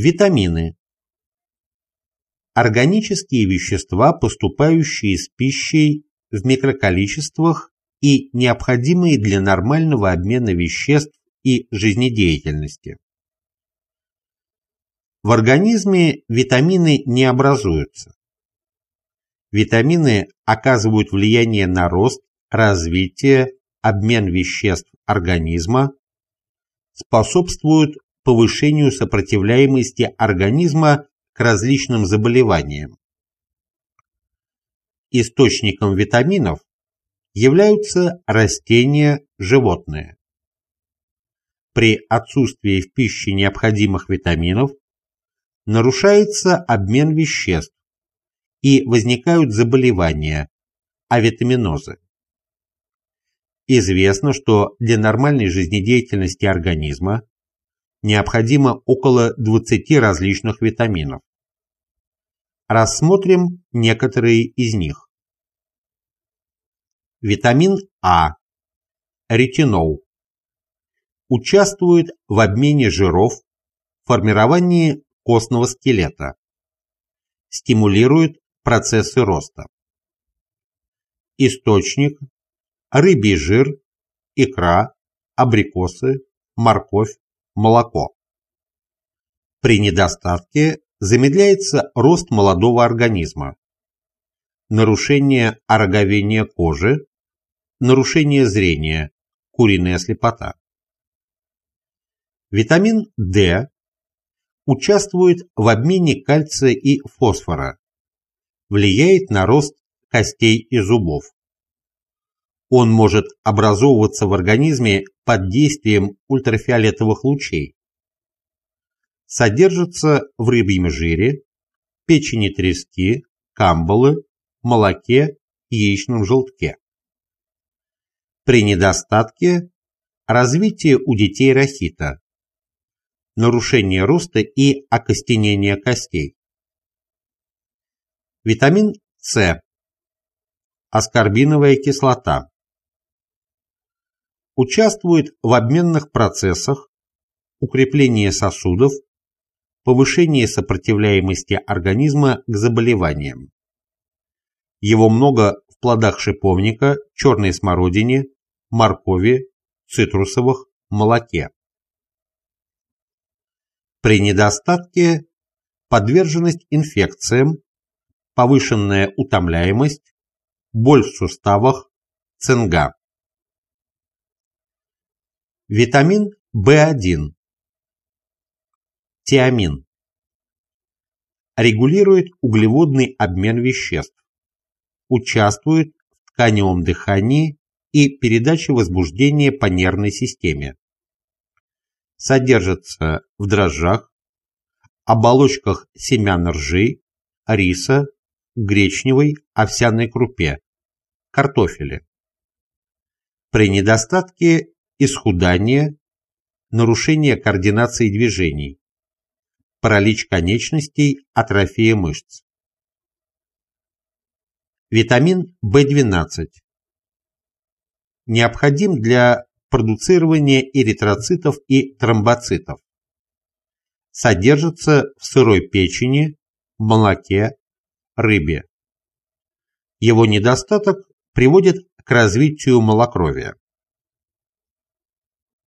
Витамины. Органические вещества, поступающие с пищей в микроколичествах и необходимые для нормального обмена веществ и жизнедеятельности. В организме витамины не образуются. Витамины оказывают влияние на рост, развитие, обмен веществ организма, способствуют повышению сопротивляемости организма к различным заболеваниям. Источником витаминов являются растения, животные. При отсутствии в пище необходимых витаминов нарушается обмен веществ и возникают заболевания, авитаминозы. Известно, что для нормальной жизнедеятельности организма необходимо около 20 различных витаминов. Рассмотрим некоторые из них. Витамин А, ретинол, участвует в обмене жиров, формировании костного скелета, стимулирует процессы роста. Источник – рыбий жир, икра, абрикосы, морковь, молоко. При недостатке замедляется рост молодого организма, нарушение ороговения кожи, нарушение зрения, куриная слепота. Витамин D участвует в обмене кальция и фосфора, влияет на рост костей и зубов. Он может образовываться в организме под действием ультрафиолетовых лучей. Содержится в рыбьем жире, печени трески, камбалы, молоке, яичном желтке. При недостатке развитие у детей рахита, нарушение роста и окостенение костей. Витамин С. Аскорбиновая кислота участвует в обменных процессах, укреплении сосудов, повышении сопротивляемости организма к заболеваниям. Его много в плодах шиповника, черной смородине, моркови, цитрусовых, молоке. При недостатке подверженность инфекциям, повышенная утомляемость, боль в суставах, цинга. Витамин В1. Тиамин. Регулирует углеводный обмен веществ. Участвует в тканевом дыхании и передаче возбуждения по нервной системе. Содержится в дрожжах, оболочках семян ржи, риса, гречневой, овсяной крупе, картофеле. При недостатке исхудание, нарушение координации движений, паралич конечностей, атрофия мышц. Витамин В12 необходим для продуцирования эритроцитов и тромбоцитов. Содержится в сырой печени, молоке, рыбе. Его недостаток приводит к развитию малокровия.